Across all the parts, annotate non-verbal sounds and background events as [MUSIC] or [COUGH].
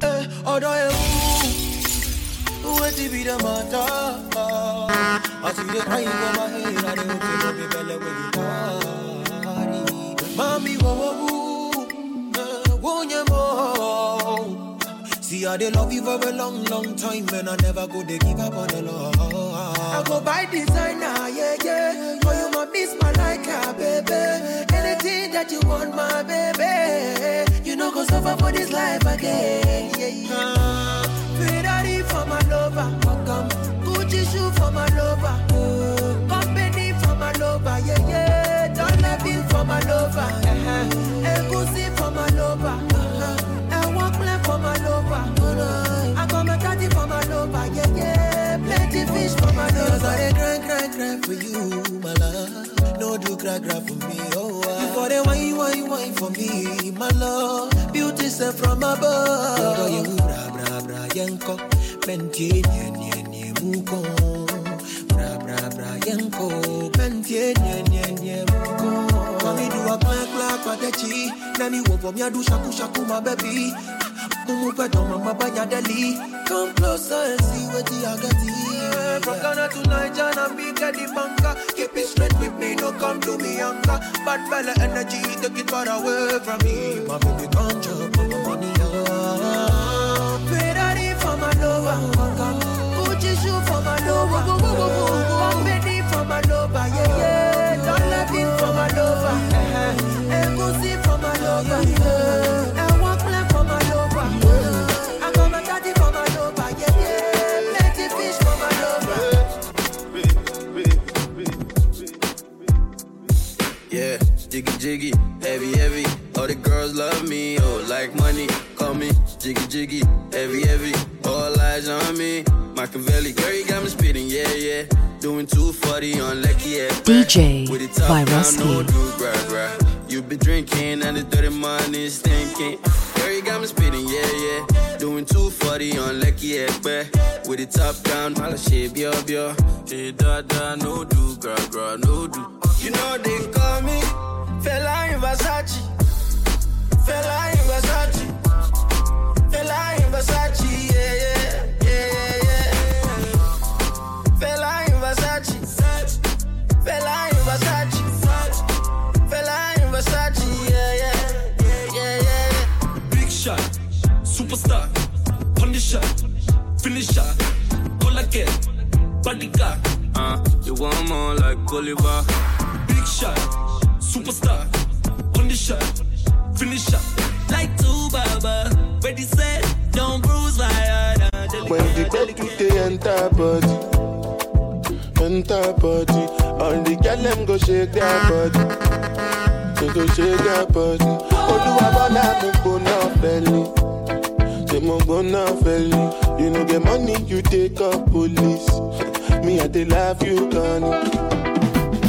Eh, ọ̀dọ̀ ewu, wetin be the matter? As you dey cry my head, I dey hope say no be belle wey you carry. Mami wo wo wo, eh, wo nye mo. See, I dey love you for a long, long time, and I never go to give up on the love. I go buy designer, yeah, yeah. For you, my miss my like a baby. Anything that you want, my baby. You know, go suffer for this life again, yeah, yeah. Ferrari for my lover, welcome. Gucci shoe for my lover, company for my lover, yeah, yeah. Dunloping for my lover, uh-huh. Egusi for my lover, uh-huh. One plan for my lover, I got my daddy for my lover, yeah, yeah. Plenty fish for my. Cause I dey cry, cry, for you, my love. No do cry, cry for me, oh. ah. You for the wine, wine, wine for me, my love. Beauty sent from above. Ye wu bra, bra, bra, yenko. Mentie, nye, nye, nye, muko. Bra, bra, bra, nye, nye, muko. Mami do a clack, clack. Nani wo shaku, shaku, my baby. Mumu pe don mama banya deli. Come closer and see what the I got here. From Ghana to Niger and at the banker. Keep it straight with me, no come do me younger. Bad fella energy, take it far away from me. My baby can't chop my money. Oh. Ferrari for my lover, Gucci shoe for my lover, company for my lover, yeah yeah. Don't let for my lover, Egusi for my lover, yeah. Machiavelli, girl, you got me spitting, yeah yeah. Doing 240 on Lecky, yeah. DJ With the top down, Viroski. no do gra gra. You been drinking and the dirty money stinking. Girl, you got me spitting, yeah yeah. Doing 240 on Lecky, yeah. With the top down, all the shit, bio bio. Shit da da, no do gra gra, no do. You know they call me Fella in Versace. Fella in Versace. Fella in Versace, superstar, punisher, finisher, all again, bodyguard. Uh, you want more like Oliver. Big shot, superstar, punisher, finisher. Like two baba, ready set, don't bruise my heart. When the bed to the enter body, enter body. All the girl them go shake their body, they go shake their body. Oluwa bona mo gbona fẹli, say mo gbona fẹli. You no get money, you take up police. Me I dey love you, Connie.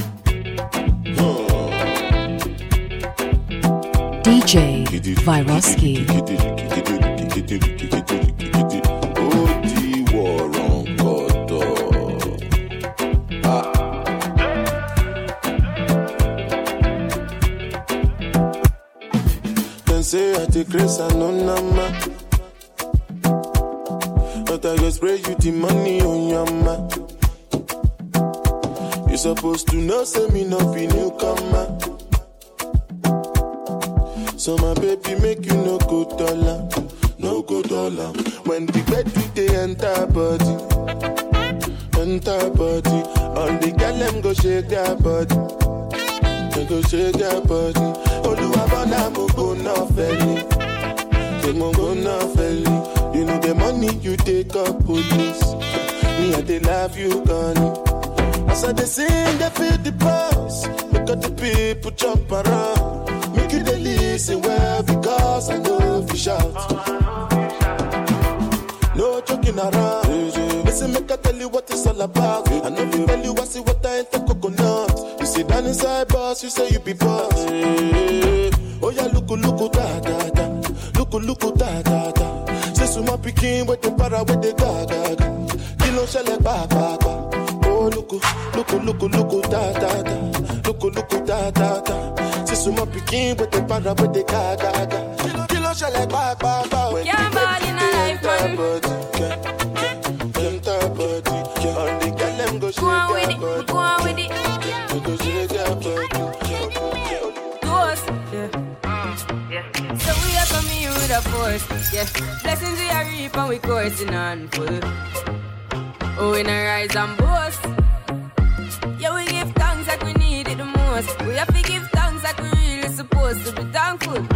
DJ Viroski. Ó di wọ̀rọ̀ kọ̀tọ̀. Dem say I take grace and no supposed to know, say me no be newcomer. So my baby make you no go dollar, no go dollar. When the bed do they enter body, enter body. All the girl them go shake their body, they go shake their body. Oluwa bona mo go na feli, they mo go na feli. You know the money you take up police. Me I dey love you, Connie. As I dey sing, they feel the pulse. Make all the people jump around. Make you dey listen well because I know if you shout. No joking around. Listen, make I tell you what it's all about. I know if you tell you I see what I ain't the coconut. You sit down inside boss, you say you be boss. Oh yeah, look, look, da da da. Look, look, da da da. Say suma pikin with the para with the ga ga ga. Kilo shele eh, ba ba ba loko, loko, loko, loko, da da da, Loko, loko, da da da. C'est sous mon piquin, but de para, but de ga, ga, ga. Kilo chale, ba, ba, ba. Yeah, body, na life, man. Them top body, all the girl, them go shake their body. Go on with it, go on with it. They go shake their body. Ghost, yeah. So we are coming with a force, yeah. Blessings we are reaping, we're coursing on full. Oh, we not rise and boast. Yeah, we give thanks like we need it the most. We have to give thanks like we really supposed to be thankful.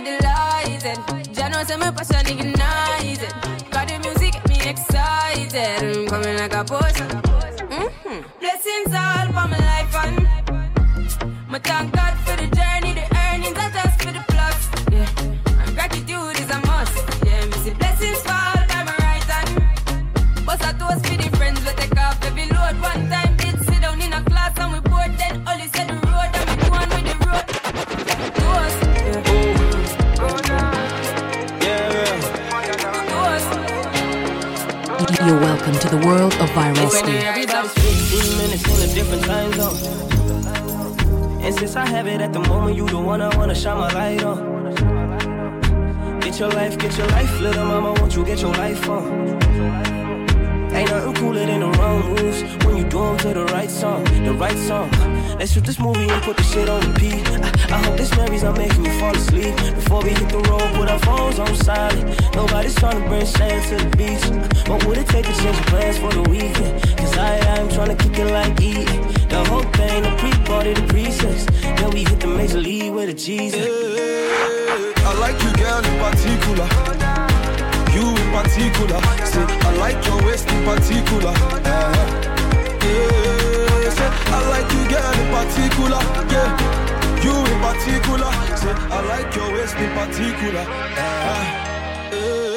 Me delighted. Jano say my passion ignited. Got the music get me excited. I'm coming like a potion. Mm-hmm. Blessings all for my life and my thank God for the the world of Everybody's 15 minutes in a different time zone. And since I have it at the moment, you the one I wanna shine my light on. Get your life, get your life, little mama, won't you get your life on? Cooler than the wrong moves when you do 'em to the right song, the right song. Let's shoot this movie and put the shit on repeat. I, I hope this memories are making you fall asleep. Before we hit the road, put our phones on silent. Nobody's trying to bring sand to the beach. What would it take to change plans for the weekend? Cause I am trying to kick it like eating. The whole thing, the pre-party, the pre-sex. Then we hit the major league with a Jesus. I like you, girl, in particular. Particular. Say, I like your waist in particular. Uh-huh. Yeah, say, I like you, girl, in particular. Yeah, you in particular. Say, I like your waist in particular. Uh-huh. Yeah.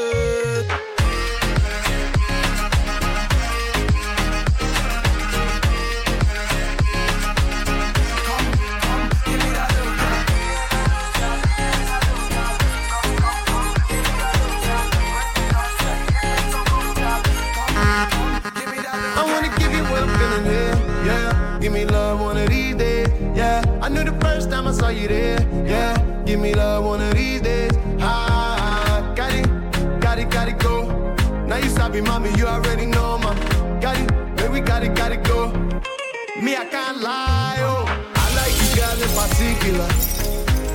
You there, yeah. Give me love one of these days, ah. Got it, got it, got it, go. Now you sabi, mommy, you already know, ma. Got it, baby, got it, got it, go. Me, I can't lie, oh. I like you, girl, in particular.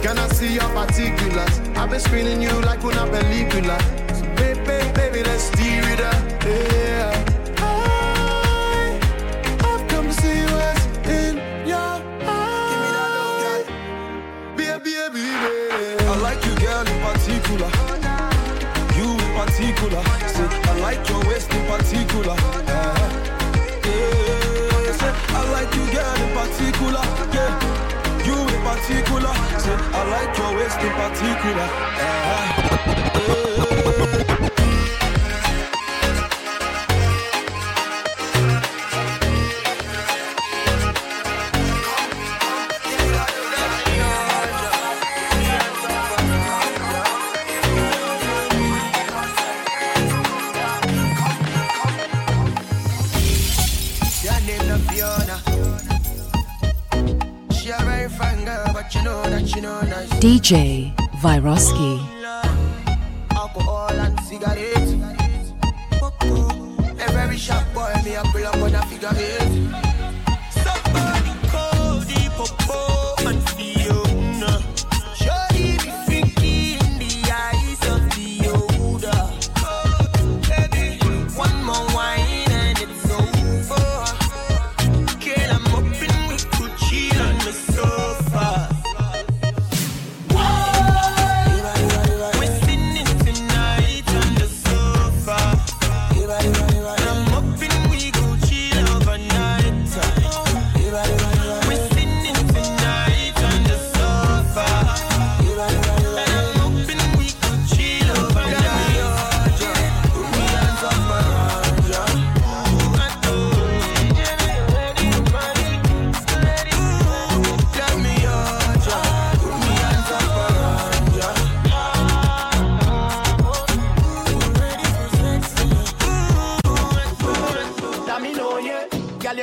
Can I see your particulars? I've been screening you like una película. So, baby, baby, let's steer it up, yeah. Particular. Say, I like your waist in particular. Uh-huh. Yeah, say, I like you, girl, in particular. Yeah, you in particular. Say, I like your waist in particular. Uh-huh. Yeah. DJ Viroski.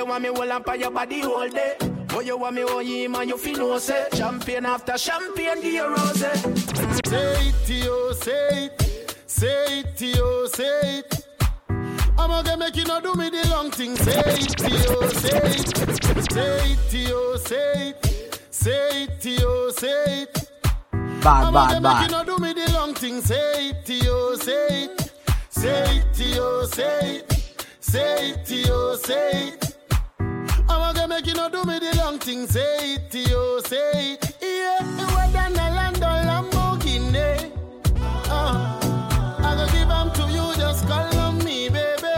You want me hold on by your body all day. Oh, you want me oh, hold you, man, you feel no say. Champagne after champagne, give you rose. Say it to you, say it. Say it to you, say it. I'm gonna make you not do me the long thing. Say it to you, say it. Say it to you, say it. Say it to you, say it. Bad, I'm bad, gonna make you bad. not do me the long thing. Say it to you, say it. Say it to you, say it. Say it to you, say it. I'm gonna make you not do me the long thing. Say it to you, say it. Yeah, you were than a land or Lamborghini. Uh, I gonna give 'em to you, just call on me, baby.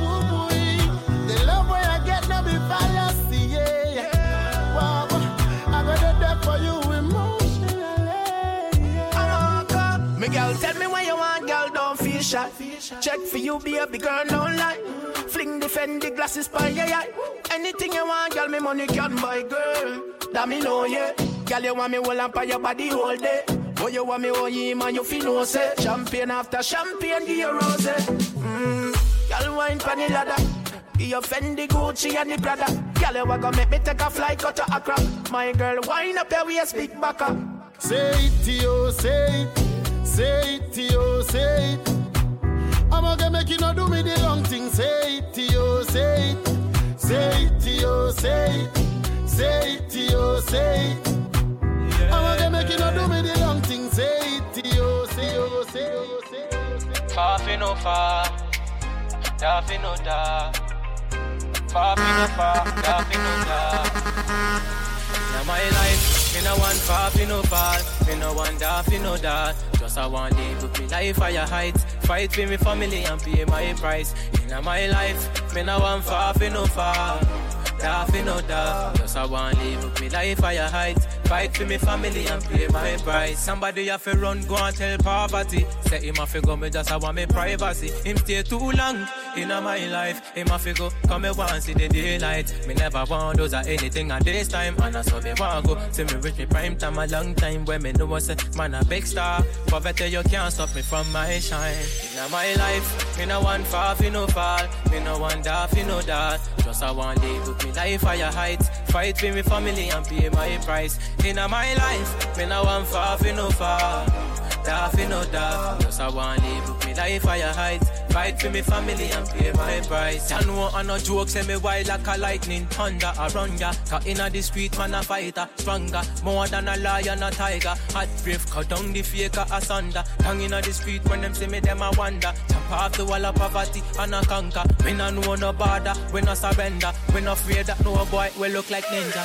Woo boy, the love where I get no be fallacy, yeah. yeah. Wow, I got it there for you emotionally. Yeah. Me girl, tell me what you want, girl, don't feel shy. Check for you, baby girl, don't lie. Fling the Fendi glasses by your eye. Anything you want, girl, me money can buy, girl. That me know, yeah. Girl, you want me hold on your body all day. Oh, you want me hold you, man, you feel no say. Champagne after champagne, give you rose. Mmm, girl, wine pon the ladder. Give your Fendi, Gucci, and the Prada. Girl, you want to make me take a flight out to Accra. My girl, wine up your waist, big back up. Say it to you, say it. Say it to you, say it. I'm gonna make you not do me the long thing. Say say it. Say it to you, say it. I'm gonna make you not do me the long thing. Say it to you, say you, say you, say you. Far fi no far, da fi no da. Far fi no far, da fi no da. Now my life, me no want far fi no far, me no want da fi no da. Just I want live with me life higher heights, fight for me family and pay my price. In my life, me no want far fi no far. Da fi no da, just I want live with me life higher heights, fight for me family and pay my price. Somebody have to run, go and tell poverty. Say him have to go, me just I want me privacy. Him stay too long in my life, him have to go, come me want see the daylight. Me never want those or anything at this time, and I saw me want go. See me reach me prime time a long time when me know what's a man a big star. Poverty you can't stop me from my shine. In my life, me no want far, fi no fall, me no want da, fi no that. Just I want live with me life higher heights, fight for me family and pay my price. In my life, me no want far, fi no fall. Da fi no da, just I want live with me life higher fight for me family and pay my price. And what on no joke, say me wild like a lightning thunder around ya. Cause inna the street man a fighter, stronger, more than a lion a tiger. Hot brave, cut down the faker asunder. Hang inna the street when them see me, them a wonder. Jump off the wall of poverty and a conquer. We no know no border, we no surrender. We no afraid that no boy will look like ninja.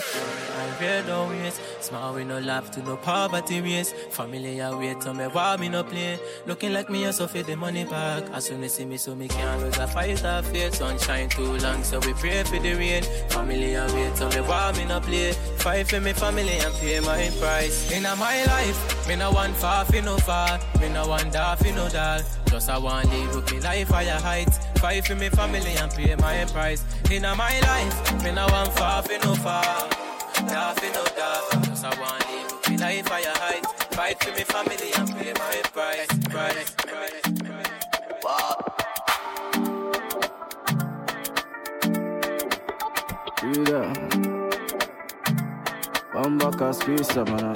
I read always, smile we no laugh to no poverty race. Family a wait to me why me no play. Looking like me a suffer the money back. As soon as see me so me can't lose a fight a faith. Sunshine too long so we pray for the rain. Family a wait to me why me no play. Fight for me family and pay my price. In my life, me no want far fi no far. Me no want da fi no dal. Just I want live with me life higher heights. Fight for me family and pay my price. In my life, me no want far fi no far. Da fi no da. Just I want live with me life higher heights. Fight for me family and pay my price. Price. price, price. Reader. Bamba Caspisa, man.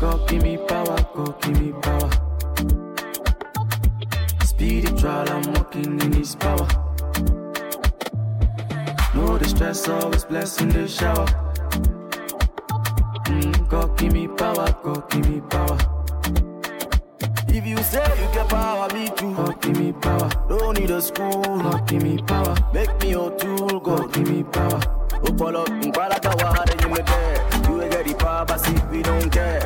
God give me power, God give me power. Spiritual, I'm walking in His power. No distress, always blessing the shower. God give me power, God give me power. If you say you get power, me too. God give me power. Don't need a school. God give me power. Make me your tool. God give me power. Upolo, wade, you me there. You get the power, but see, we don't care.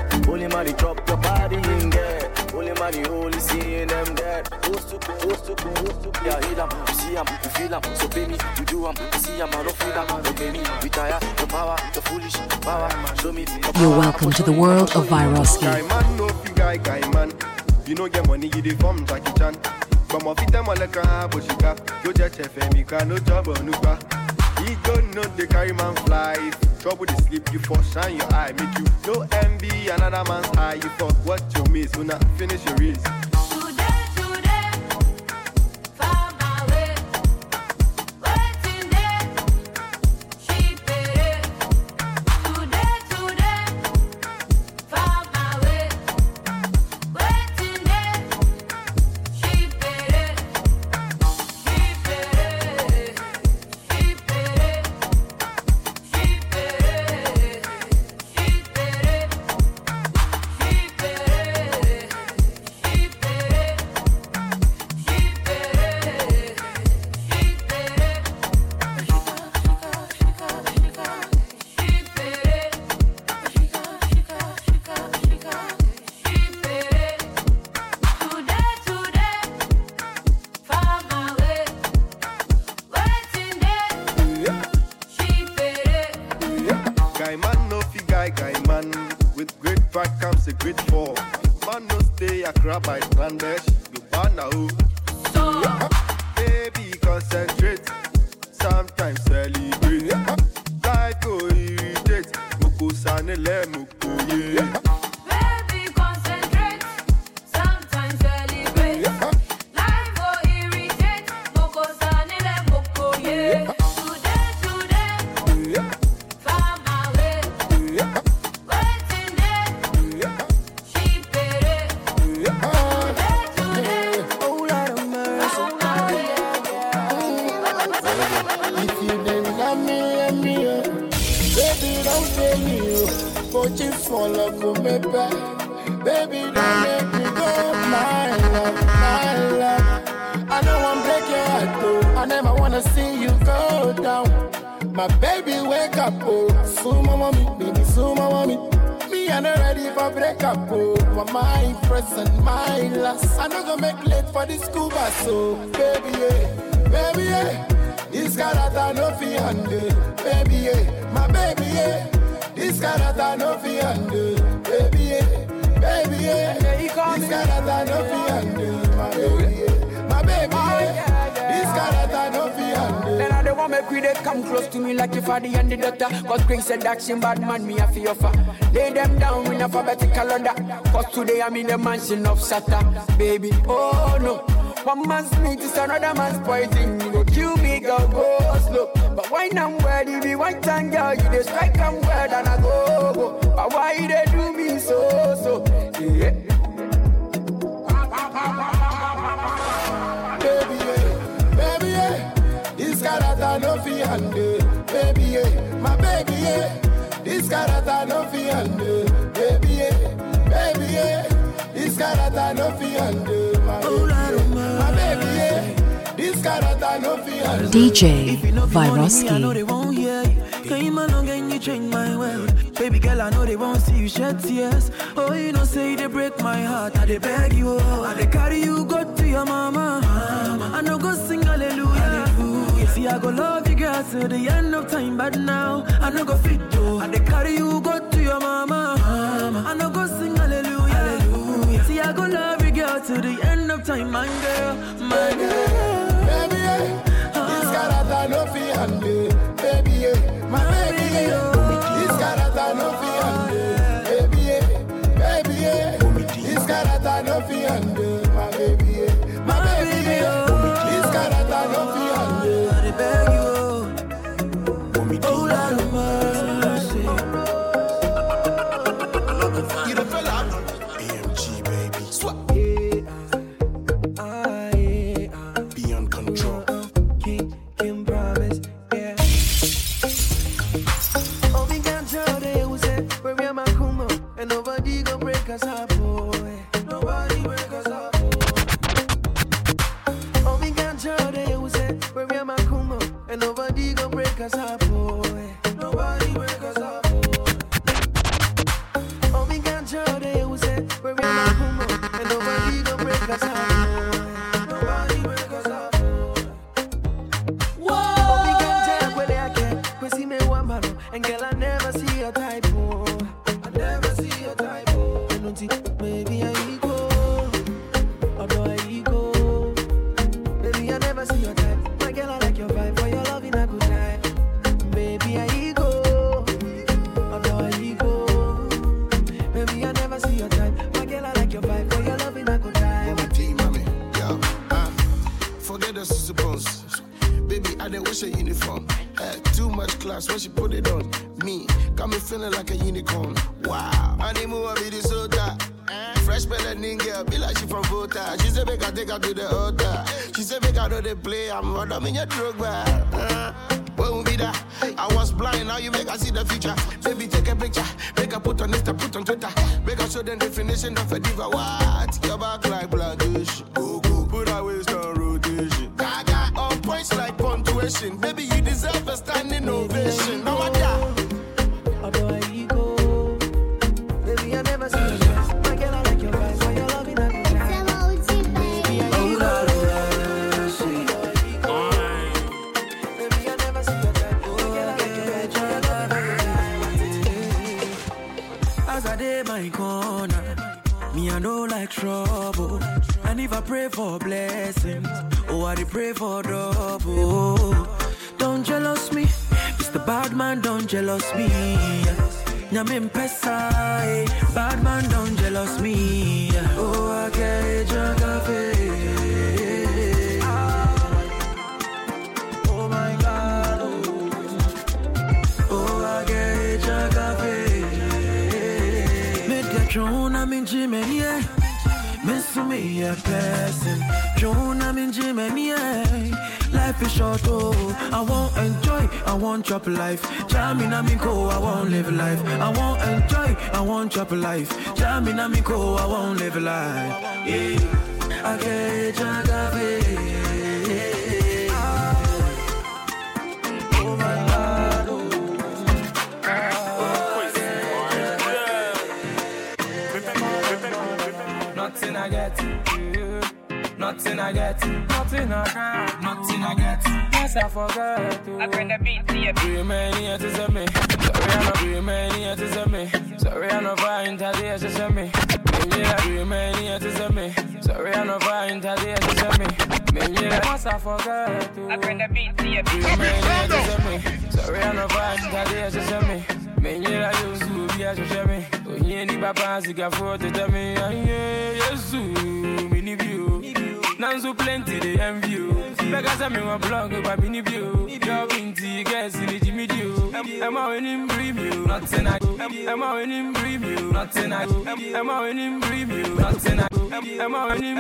Yeah, heal them, you see them, you feel them. So pay me, you do them, you see them, I don't feel them. Don't pay me, retire, the power, the foolish power. Show me the You're welcome to the world of Guy man, no fi guy, guy man. You know get money, you dey form Jackie Chan. But my fit them all like a boshika. Yo je chefe mi ka no trouble no pa. He don't know the carry man fly. Trouble the sleep, you for shine your eye. Make you no envy another man's high. You fuck what you miss, when I finish your race. Pride comes a great fall. Man, no stay a crab by Clandesh. You banna who? [LAUGHS] Baby, concentrate. Sometimes celebrate. Life go oh, irritate. Moko sanele, moko yeah. Bus, so baby, yeah, baby, yeah. This character no fi handle, baby, yeah, my baby, yeah. This character no fi handle, baby, yeah, baby, yeah. This character no fi handle, my baby, yeah, my baby, oh, yeah. This character no fi handle. Then I don't want make we they come close to me like if I the and the doctor. Cause Greg said she bad man, me a fi offer. Lay them down in alphabetical order. Cause today I'm in the mansion of Satan. Baby, oh no. One man's meat is another man's poison. You go kill me, go go slow. But why I'm ready, be one time girl, you dey strike I'm word and I go. But why dey do me so so? Yeah. baby, yeah, baby, yeah. This character no fi handle, baby, yeah, my baby, yeah. This character no fi handle, baby, yeah, baby, yeah. This character no fi handle, my world. Baby girl, I know they won't see you shed tears. Oh, you know, say they break my heart. I they beg you, oh. I they carry you, go to your mama. mama. I know go sing hallelujah. hallelujah. See, I go love you, girl, till the end of time. But now, I know go fit, oh. I they carry you, go to your mama. mama. I know go sing hallelujah. hallelujah. See, I go love you, girl, till the end of time. My girl, my girl. No fi handle, baby, yeah. My baby, yeah. This character no fi handle, baby, yeah. Baby. Eh. This character no fi handle, Wow. Animal, I be the soda. Fresh melanin girl, be like she from Volta. She said, make I take her to the altar. She said, make I know they play. I'm running in your drug bar. Uh, when we be that? I was blind, now you make I see the future. Baby, take a picture. Make I put on Insta, put on Twitter. Make I show them definition of a diva. What? Your back like blood dish. Go, go. Put our waist on rotation. Gaga. On points like punctuation. Baby, you deserve a standing ovation. No matter. Like trouble. And if I pray for blessings, oh I pray for double. Don't jealous me, Mr. Bad man, don't jealous me. Nyamin pesa, eh. bad man, don't jealous me. Oh I get your. Oh my God, oh, oh I get your cafe. Mid get thrown, I'm yeah. Miss me a person, Joan, I'm in Jimmy, yeah. Life is short, oh. I won't enjoy, I won't chop life. In co, I won't live life. I won't enjoy, I won't chop life. In co, I won't live life. Yeah, I get jagabe. I get. Nothing I get, nothing I got, nothing I get. Yes, I forgot to. I bring the beat to you. Too many years to send me. Sorry, I know. Too many years to send me. Sorry, I know. Fine, today to send me. Maybe I too many to send me. Sorry, I know. Fine, today to send me. Maybe I once I forgot to. I bring the beat to you. Too many to send me. Sorry, I know. Fine, today to send me. Maybe I used to be a show me. Oh, yeah, the papa, sick of for to tell me. Ah, Yeah, yes, mini view. Nanso plenty they envy you. Because I'm in my blog, but mini view. You're binty, guess in the Jimmy Dew. Am I winning preview? Nothing I do. Am I winning preview? Nothing I do. Am I winning preview? Nothing I do. Am I winning?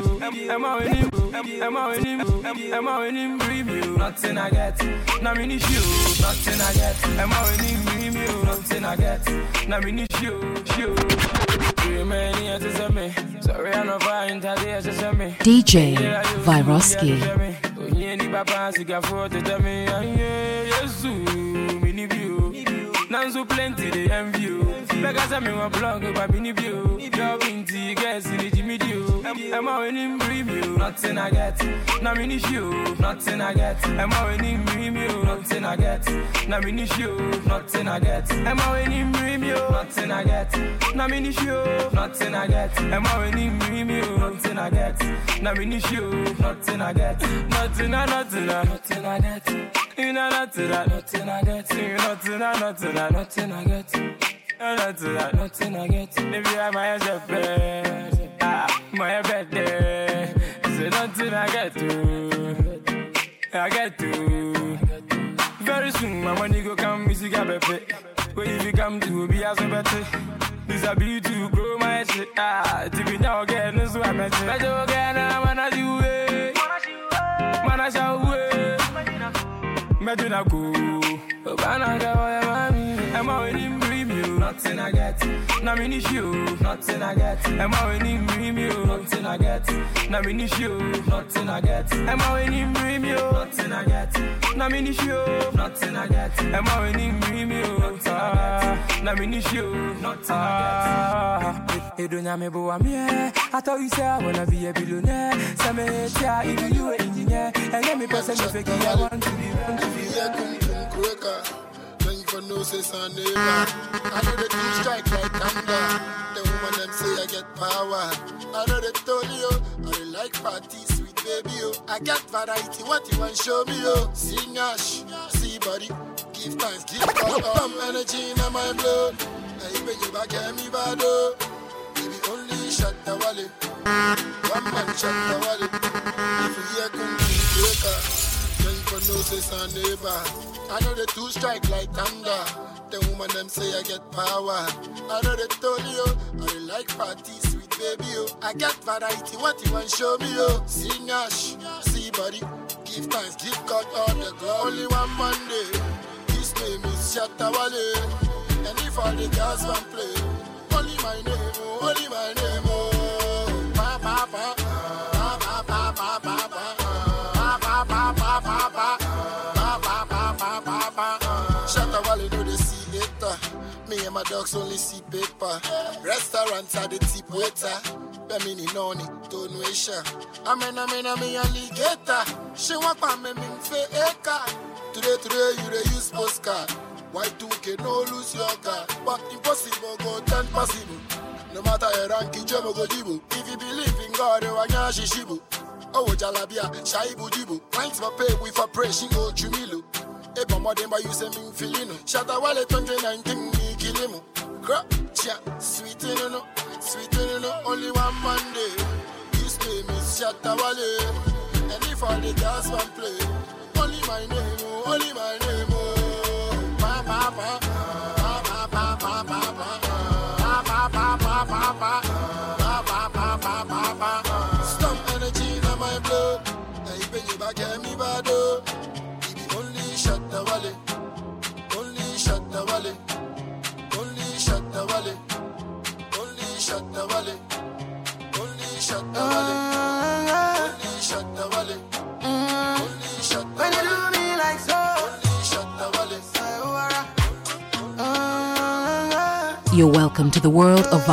Am I winning? Am I winning? Am I winning preview? Nothing I get. Now mini show. Nothing I get. Am I winning preview? Nothing I get. Now mini show. Show. Too many years to send me. Sorry, I'm not fine. Today, just send me. DJ Vyroski. Onye papa siga for to tell me, yeah, yes, mini view. Nanso plenty they envy you. Because I'm in my blog, but mini view. You're binty, guess in the Jimmy Dew. Am I winning preview? Nothing I get. Now mini show, nothing I get. Am I winning preview? Nothing I get. Now mini show, nothing I get. Am I winning preview? Nothing I get. Now mini show, nothing I get. Am I winning preview? Nothing I get. Now mini show, nothing I get. Nothing I, nothing I, nothing I get. You know nothing I, nothing I get. You nothing I, nothing I, nothing I get. You nothing I, nothing I get. If you have my bed, ah, my bed there. Say nothing I get to, I get to. Very soon my money go come, music a bepe. But if you come to be as a better. Use a beat to grow my shit. Ah, TV now get no so I'm a shit. I do get na mana jiwe. Mana shawe. Medina I? Nothing I get. Na mini show. Nothing I get. Am I winning premium? Nothing I get. Na mini show. Nothing I get. Am I winning premium? Nothing I get. Na mini show. Nothing I get. Am I winning premium? Ah, Na mini show. Nothing I get. Edo nyame bo wa mie. I thought you say I wanna be a billionaire. Say me tia, if you a engineer. And let me person me fake I want to be, want to be. Then you for no say son neighbor. I know the two strike like thunder. The woman them say I get power. I know they told you, I like party, sweet baby. Oh. I got variety, what you want show me? Oh. Sing ash, see body, give thanks, give God. Pump energy in my blood. Hey, when you back at me bad oh. Baby only shot the wallet. One man shot the wallet. If you hear come from No neighbor. I know the two strike like thunder. The woman them say I get power. I know they told you, I like party, sweet baby. Oh. I got variety, what you want show me? Oh. Sing ash, see body, give thanks, give God all the glory. Only one Monday, his name is Shatta Wale. And if all the girls want play, only my name, oh, only my name, oh. Pa, pa, Dogs only see paper. Restaurants are the tip waiter. Bemini noni, don't wish Amen, amen, amen, alligator. She want pa me min fe eka. Today, today, you dey use postcard. Y2K, no lose your car. But impossible, go turn possible. No matter your rank, Jomo go jibu. If you believe in God, you are shishibu. Oh, jalabia, shaibu jibu. Thanks for pay, we for pray, she go chumilu. Eba modemba, you say me filino. Shatta Wale 2019, me kilimu. Crap, cha, sweet in no, sweet in no, only one Monday. His name is Shatta Wale. And if all the girls want play, only my name, oh, only my name, oh. You're welcome to the world of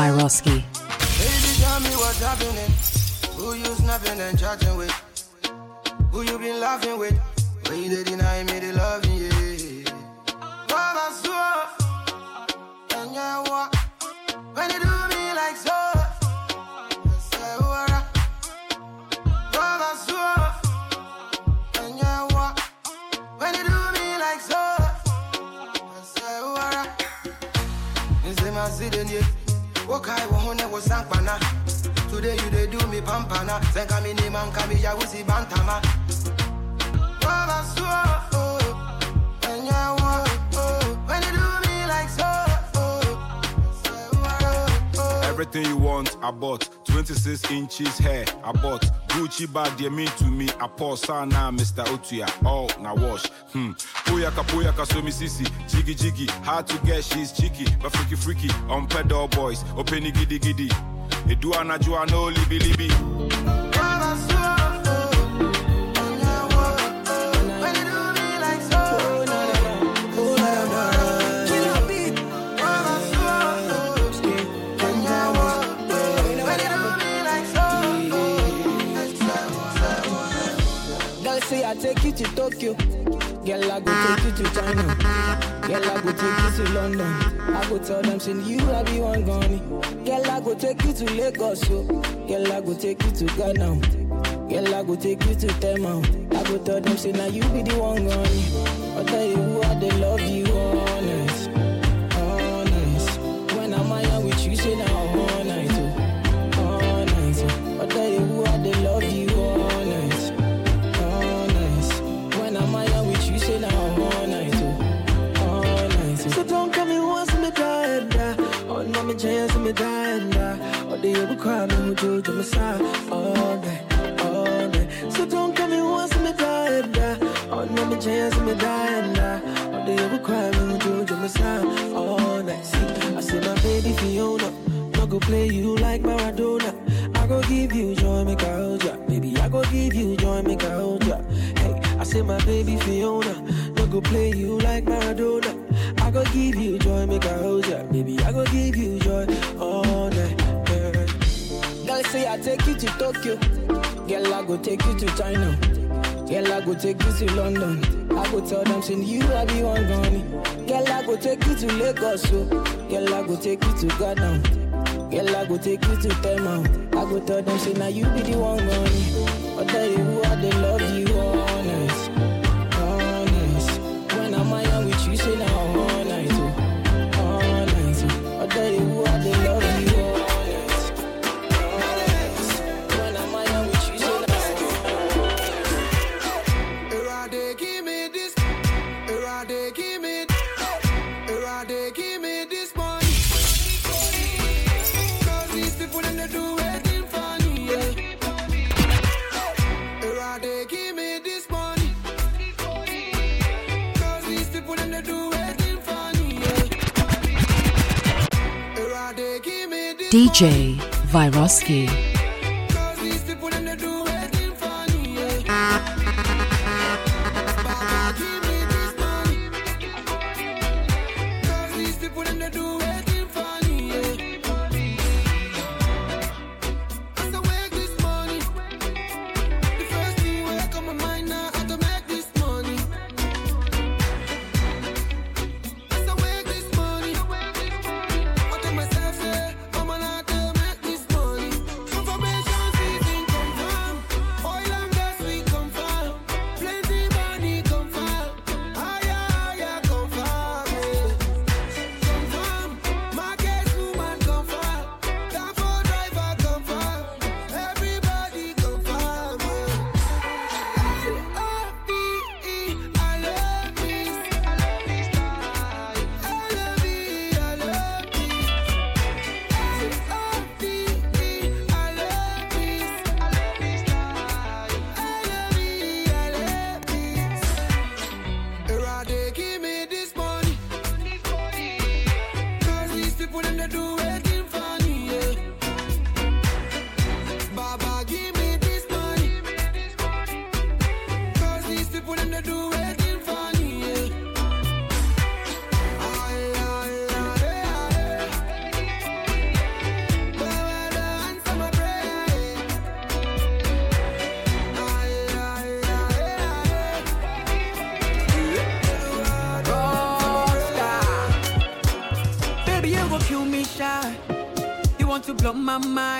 happening. Who you snapping and with? Who you been laughing with? When you deny me the yeah. Nzema sideni Wokai wo hone wo sankpana Today you dey do me pampana. Senka mi ni man kami ya bantama. Baba oh Everything you want, I bought. 26 inches hair, I bought. Gucci bag, they mean to me. I pour sana, Mr. Otuya. Oh, now wash. Hmm. Poyaka, poyaka, so me sissy. Jiggy, jiggy. Hard to get, she's cheeky. But freaky, freaky. On pedal boys. Open giddy, giddy. Eduana, Joa, no, libby, libby. You to Tokyo. Girl I go take you to China. Girl I go take you to London. I go tell them say you I be one gone. Girl I go take you to Lagos yo. Girl I go take you to Ghana. Girl I go take you to Tema. I go tell them say now you be the one gone. I tell you I they love you honest, honest. When I'm out with you say now side all night, all night. So don't come me once me die and die. Oh, no, me chance me die and die. Oh, they ever cry you do your side all night. See, I say my baby Fiona, no go play you like Maradona. I go give you joy, make I hold ya. Baby, I go give you joy, make I hold ya. Hey, I say my baby Fiona, no go play you like Maradona. I go give you joy, make I hold ya. Baby, I go give you joy all night. Girl say I take you to Tokyo. Girl I go take you to China. Girl I go take you to London. I go tell them saying you I be one gone. Girl I go take you to Lagos. So. Girl I go take you to Ghana. Girl I go take you to Tema. I go tell them say now you be the one gone. I tell you I they love you honest, DJ Vyrusky. My mind.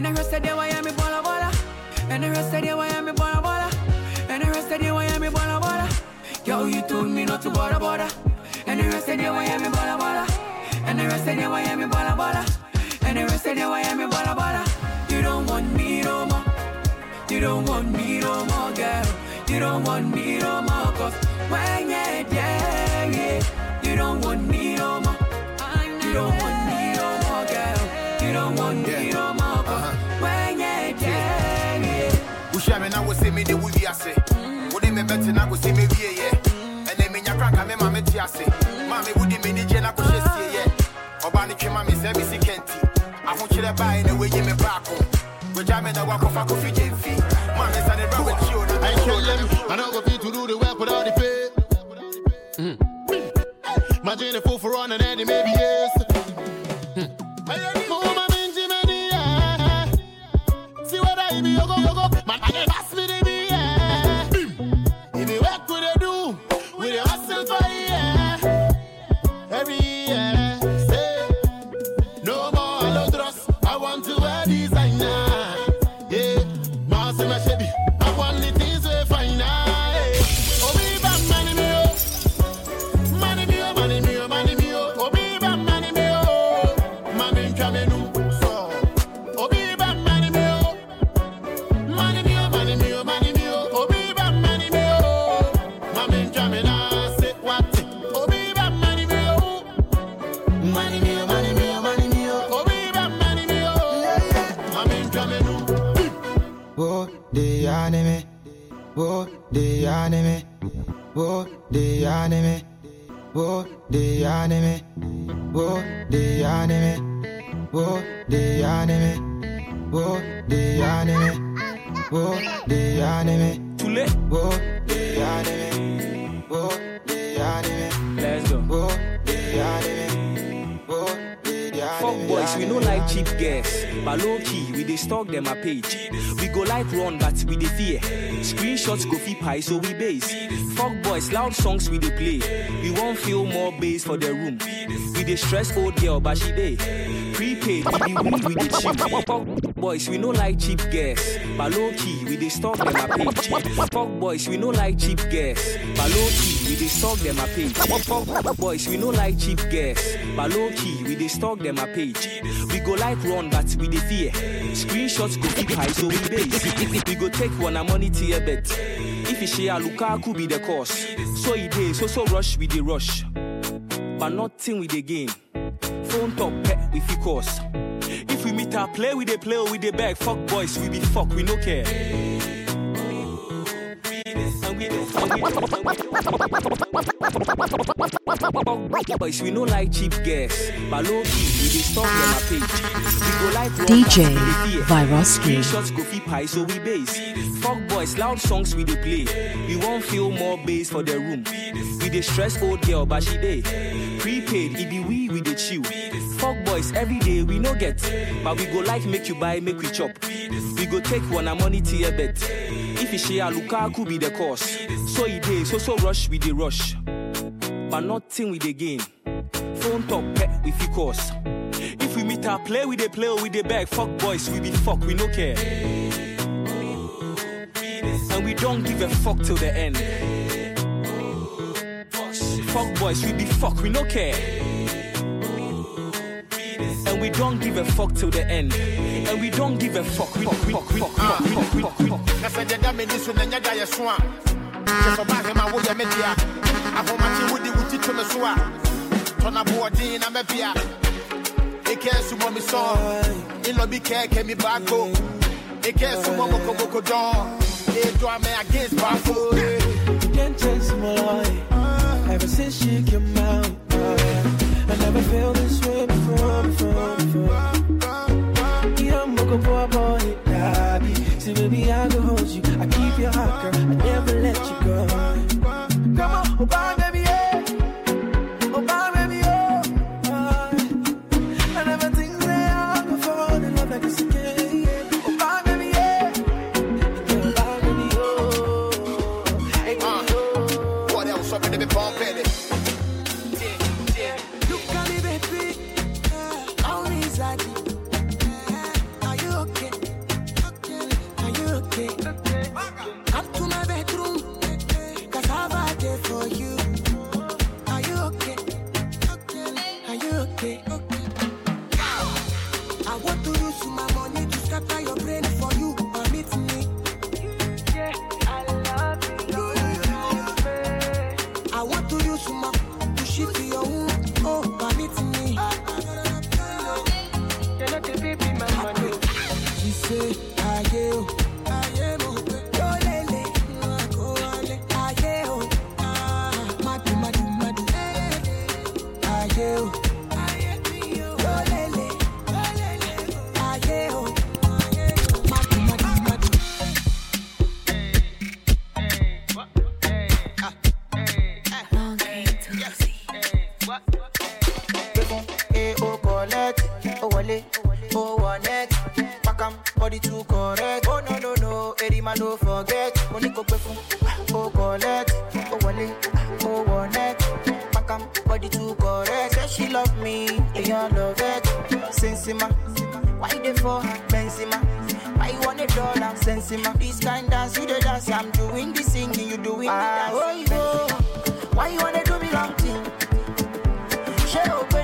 And the rest of the day, why am I bola, bola? And the rest of the day, why am I bola, bola? And the rest of the day, why am I bola, bola? Yo, you told me not to bother, bother. And the rest of the day, why am I bola, bola? And the rest of the day, why am I bola, bola? And the rest of the day, why am I bola, bola? You don't want me no more. You don't want me no more, girl. You don't want me no more, cause when you're there, yeah, you don't want me no more. You don't want me no more, girl. You don't want me no more, share me now we see me the movie I say. Would it me better now we see me via yeah? And then me nyakra kame mame tia say. Mame would it me ni jena kushe siye yeah? Obani chima mi sebi si kenti. Ahun chile bae ne weye me bako. Wejame na wako fako fi jenfi. Mame sa ne bra we chio na. I show them, I don't go fit to do the work without the pay. Mm. Imagine a fool for on and then maybe the enemy. Whoa, the enemy. Whoa, the enemy. Whoa, the enemy. Whoa, the enemy. Whoa, the enemy. Whoa, the enemy. Too late. Whoa, the enemy. Whoa, the enemy. Let's go. Whoa, the enemy. Whoa, the Fuck enemy. boys, we no like cheap girls. But low key, we dey stalk them a page. We go like run, but we dey fear. Screenshots go fi pie, so we base. Fuck boys, loud songs we dey play. We won't feel more bass for the room. We dey stress old girl, but she dey. Prepaid, we weed, we dey chill. Boys, we no like cheap gas. But low key, we dey stalk them a page. Fuck boys, we no like cheap gas. But low key, we dey stalk them a page. Fuck boys, we no like cheap gas. But low key, we dey stalk them a page. We go like run, but we dey fear. Screenshots go keep high, so we base. We go take one a money to a bet. If you share Lukaku be the cause. So it is, so so rush we dey rush. But nothing we dey gain. Phone top pet we fi course. Meet play, we dey play or we dey beg. Fuck boys, we be fuck, we no care. We no like cheap girls. But low key, we dey stalk them a page. We go like DJ but we. Vyrusky. Go fi pie, so we base. Fuck boys, loud songs we dey play. We won't feel more bass for the room. We dey stress old girl, but she dey. Prepaid, it be we, we dey chill. Fuck boys, every day we no get. But we go like make you buy, make we chop. We go take one a money to a bet. If you share Lukaku be the cause. So it is, so so rush we dey rush. But mm. nothing we dey gain. Phone top pet we fi course. If we meet our play, we dey play or we dey beg. Fuck boys, we be fuck, we no care. And we don't give a fuck till the end. Fuck boys, we be fuck, we no care. And we don't give a fuck till the end. And we don't give a fuck, we fuck, we fuck, we fuck, we fuck, we fuck, we fuck, ahomakye wode wo tito me so a tɔ na boɔden na mɛbea ɛkɛɛ so mɔ me sɔn ilɔ bi kɛɛkɛ mi baako ɛkɛɛ so mɔ mokomokodɔn ɛdɔ a mɛ against baafo You can't chase my life ever since she came out. Uh, I never felt this way before. before. Eh, oh, collect, oh, wale, oh, one neck. Pack 'em, body too correct. Oh, no, no, no, Eddie man, don't forget. Money go before, oh, collect, oh, wale, oh, one neck. Pack 'em, body too correct. Say she love me, I love it. Sensima, why they for Benzema? Why you want a dollar? Sensima, this kind dance, you the dance. I'm doing the singing, you doing the dance. Oh. Why you wanna do me long thing? She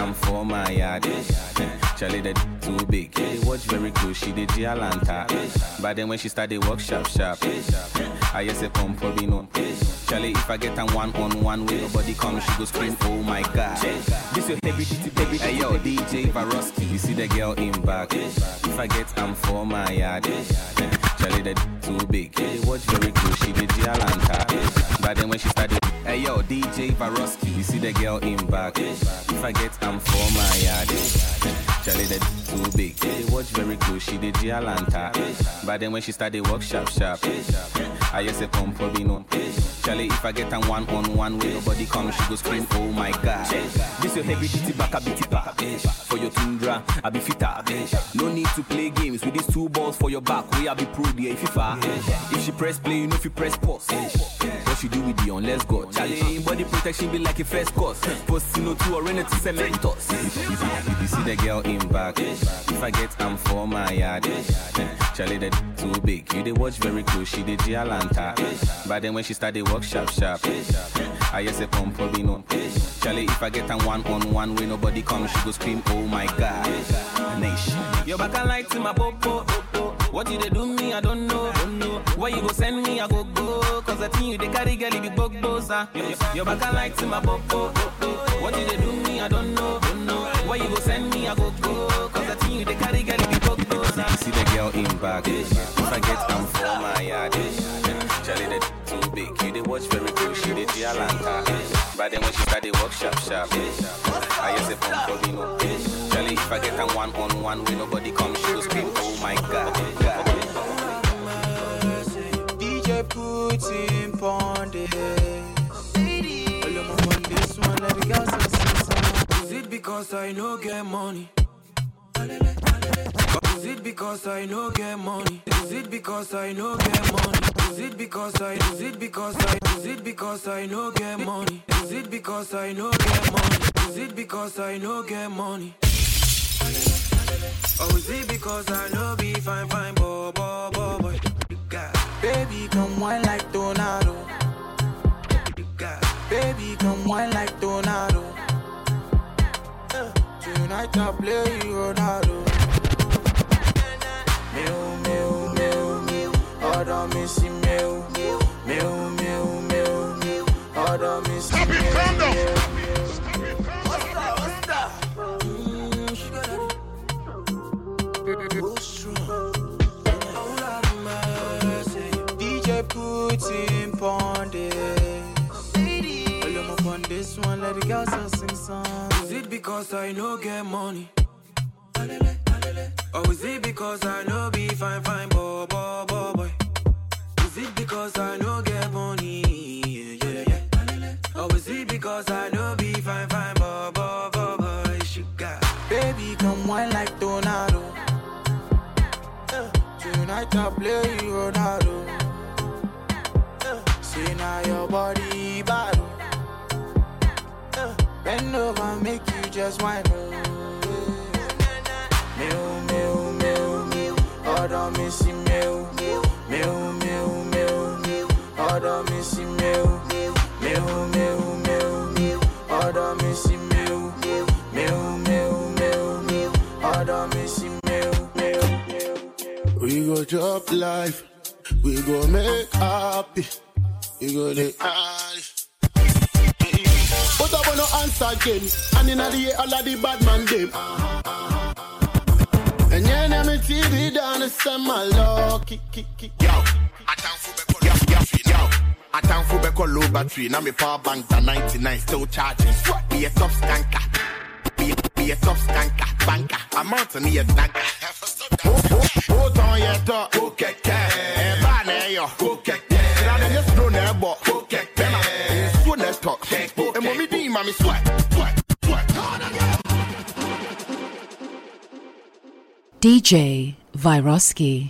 am for my yard, Charlie the too big. They watch very close, she did Gialanta. But then when she start the work sharp sharp, I just say pump probably no. Charlie, if I get am one on one with nobody come, she go scream, oh my god. This your heavy duty baby. Hey yo, DJ Vyrusky, you see the girl in back. If I get I'm for my yard, Charlie the too big. They watch very close, she did Gialanta. But then when she started, hey yo, DJ Vyrusky, you see the girl in back. If I get I'm for my yard, Charlie the too big. They watch very close, she did Gialanta. But then when she started work sharp sharp, I just say pump no. Charlie, if I get a one on one with nobody come, she go scream, oh my god. This your heavy duty back a bitty back. For your tundra, I be fitter. No need to play games with these two balls for your back. We I be pro there if you far. If she press play, you know if you press pause. What she do with the on, let's go. Charlie, body protection be like a first course. Post no two or to cementos. If you see the girl in back, if I get am for my yard, Charlie the too big. You they watch very close, she did Gialanta. But then when she started work sharp sharp, I just say pump probably no. Charlie, if I get am one on one with nobody come, she go scream, oh my god. Nation. Your back and light in my popo. What you they do me, I don't know. Where you go send me, I go go. Cause the thing you they carry, girl, you be bug bossa. Your back and light in my popo. What you they do me, I don't know. Where you go send me, I go go. Cause the thing you they carry, girl, you be bug. You see the girl in back. If I get am for my yard, Charlie the too big. You they watch very close, she did Gialanta. But then when she started work sharp sharp, I just say pump probably no. Charlie, if I get am one on one with nobody come, she go scream, oh my god. DJ Putin Pondes. All of my on this one, let the girls sing song. Is it because I no get money? Is it because I no get money? Is it because I no get money? Is it because I is it because I is it because I no get money? Is it because I no get money? Is it because I no get money? Or is it because I no be fine fine boy boy boy boy? Baby, come wine like tornado. Baby, come wine like. Uh, Tonight I play you Ronaldo. Ọ̀dọ̀ mi sí meu. Meu, meu, meu, meu. Ọ̀dọ̀ mi sí meu. Mm, sugar daddy. Go strong. Oh, Lord have mercy. DJ Putin Pondes. All of my on this one, let the girls all sing song. Is it because I no get money? Or is it because I no be fine fine boy boy boy boy? It because I no get money? Yeah, yeah, yeah. Is it because I no be fine fine boy boy boy boy? Sugar. Baby, come wine like tornado. Uh, Tonight I play you Ronaldo. Uh, See now your body battle. Uh, Bend over, make you just wine. oh. Meu, meu, meu, meu. Ọ̀dọ̀ mi sí meu. Meu, Ọ̀dọ̀ mi sí meu. Meu, meu, meu, meu. Ọ̀dọ̀ mi sí meu. Meu, meu, meu, meu. Ọ̀dọ̀ mi sí meu. Meu, meu. We go chop life. We go make happy. We go live high. But I wanna answer again. And in the all of the bad man them. And yeah, now me TV down and send my lucky. Yo, yo, yo, yo. I down for back low battery. Now me power bank to 99 still charging. Be a top skanker. Be, be a top skanker. Banker. I'm out to need a tanker. Hold on your talk. Go get Eh, bane yo. Go get Now they just throw their ball. Go get Then I so let's talk. And mommy D, mommy sweat. Sweat. Sweat. DJ Vyrusky.